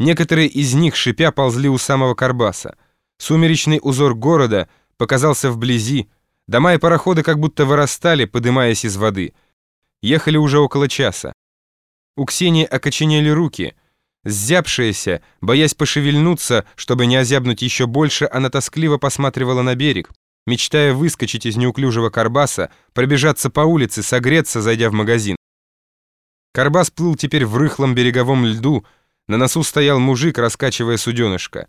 Некоторые из них, шипя, ползли у самого Карбаса. Сумеречный узор города показался вблизи. Дома и пароходы как будто вырастали, подымаясь из воды. Ехали уже около часа. У Ксении окоченели руки. Зябшаяся, боясь пошевельнуться, чтобы не озябнуть еще больше, она тоскливо посматривала на берег, мечтая выскочить из неуклюжего Карбаса, пробежаться по улице, согреться, зайдя в магазин. Карбас плыл теперь в рыхлом береговом льду, на носу стоял мужик, раскачивая суденышко.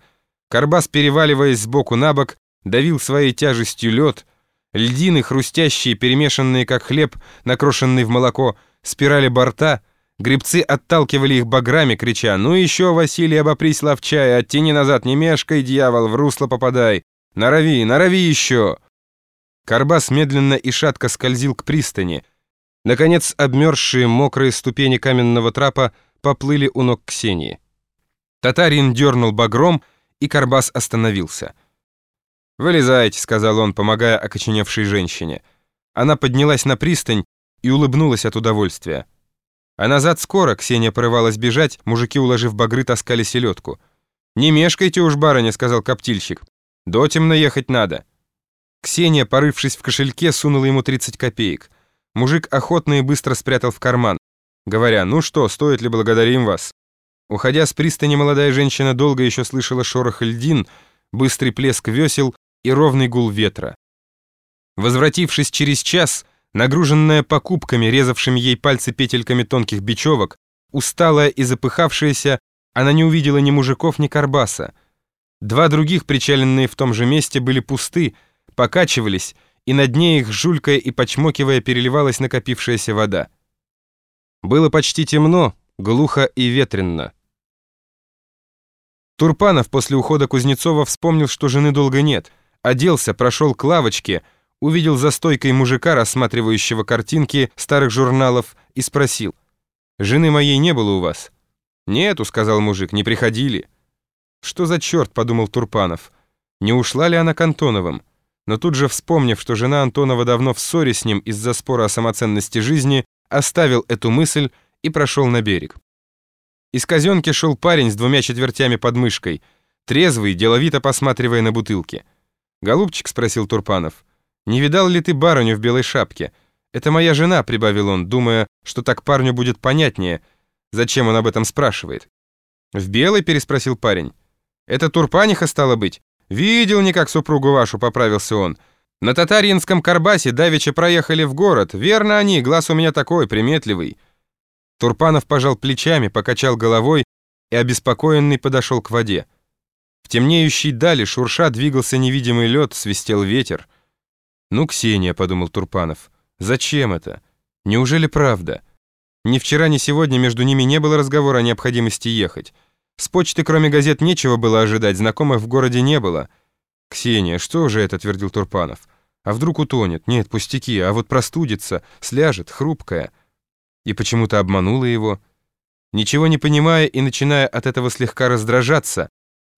Карбас, переваливаясь сбоку на бок, давил своей тяжестью лед. Льдины, хрустящие, перемешанные как хлеб, накрошенный в молоко, спирали борта. Гребцы отталкивали их баграми, крича «Ну еще, Василий, обопрись ловчая, оттяни назад, не мешкай, дьявол, в русло попадай! Норови, норови еще!» Карбас медленно и шатко скользил к пристани. Наконец, обмерзшие мокрые ступени каменного трапа поплыли у ног Ксении. Татарин дернул багром, и Карбас остановился. «Вылезайте», — сказал он, помогая окоченевшей женщине. Она поднялась на пристань и улыбнулась от удовольствия. А назад скоро Ксения порывалась бежать, мужики, уложив багры, таскали селедку. «Не мешкайте уж, барыня», — сказал коптильщик. «Дотемно ехать надо». Ксения, порывшись в кошельке, сунула ему 30 копеек. Мужик охотно и быстро спрятал в карман говоря, «Ну что, стоит ли благодарим вас?» Уходя с пристани, молодая женщина долго еще слышала шорох льдин, быстрый плеск весел и ровный гул ветра. Возвратившись через час, нагруженная покупками, резавшими ей пальцы петельками тонких бечевок, усталая и запыхавшаяся, она не увидела ни мужиков, ни карбаса. Два других, причаленные в том же месте, были пусты, покачивались, и на дне их, жулькая и почмокивая, переливалась накопившаяся вода. Было почти темно, глухо и ветренно. Турпанов после ухода Кузнецова вспомнил, что жены долго нет. Оделся, прошел к лавочке, увидел за стойкой мужика, рассматривающего картинки старых журналов, и спросил. «Жены моей не было у вас?» «Нету», — сказал мужик, — «не приходили». «Что за черт?» — подумал Турпанов. «Не ушла ли она к Антоновым?» Но тут же, вспомнив, что жена Антонова давно в ссоре с ним из-за спора о самоценности жизни, оставил эту мысль и прошел на берег. Из казенки шел парень с двумя четвертями под мышкой, трезвый, деловито посматривая на бутылки. «Голубчик», — спросил Турпанов, — «не видал ли ты барыню в белой шапке? Это моя жена», — прибавил он, думая, что так парню будет понятнее, зачем он об этом спрашивает. «В белой?» — переспросил парень. «Это Турпаниха стало быть?» «Видел никак супругу вашу», — поправился он. На татаринском Карбасе давеча проехали в город. Верно они, глаз у меня такой, приметливый. Турпанов пожал плечами, покачал головой и обеспокоенный подошел к воде. В темнеющей дали шурша двигался невидимый лед, свистел ветер. «Ну, Ксения», — подумал Турпанов, — «зачем это? Неужели правда? Ни вчера, ни сегодня между ними не было разговора о необходимости ехать. С почты, кроме газет, нечего было ожидать, знакомых в городе не было». «Ксения, что же это?» — твердил Турпанов. «А вдруг утонет? Нет, пустяки, а вот простудится, сляжет, хрупкая». И почему-то обманула его. Ничего не понимая и начиная от этого слегка раздражаться,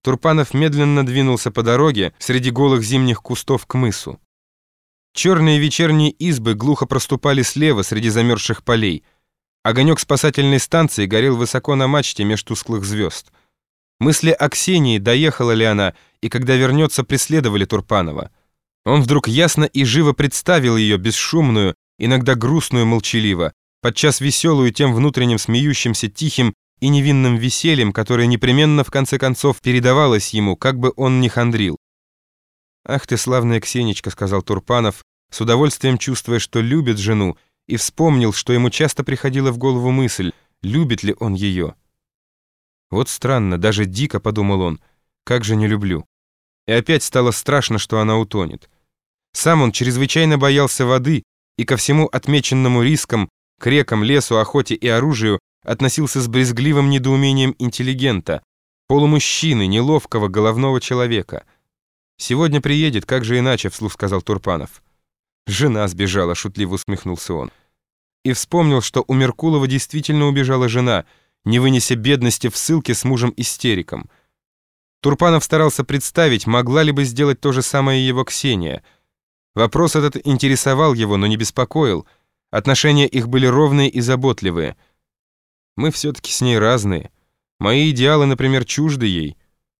Турпанов медленно двинулся по дороге среди голых зимних кустов к мысу. Черные вечерние избы глухо проступали слева среди замерзших полей. Огонек спасательной станции горел высоко на мачте меж тусклых звезд. Мысли о Ксении, доехала ли она, и когда вернется, преследовали Турпанова. Он вдруг ясно и живо представил ее, бесшумную, иногда грустную молчаливо, подчас веселую тем внутренним смеющимся, тихим и невинным весельем, которое непременно в конце концов передавалось ему, как бы он ни хандрил. «Ах ты, славная Ксенечка», — сказал Турпанов, с удовольствием чувствуя, что любит жену, и вспомнил, что ему часто приходила в голову мысль, любит ли он ее. Вот странно, даже дико, подумал он, как же не люблю. И опять стало страшно, что она утонет. Сам он чрезвычайно боялся воды и ко всему отмеченному рискам, к рекам, лесу, охоте и оружию относился с брезгливым недоумением интеллигента, полумужчины, неловкого головного человека. «Сегодня приедет, как же иначе», — вслух сказал Турпанов. «Жена сбежала», — шутливо усмехнулся он. И вспомнил, что у Меркулова действительно убежала жена, не вынеся бедности в ссылке с мужем-истериком — Турпанов старался представить, могла ли бы сделать то же самое его Ксения. Вопрос этот интересовал его, но не беспокоил. Отношения их были ровные и заботливые. «Мы все-таки с ней разные. Мои идеалы, например, чужды ей.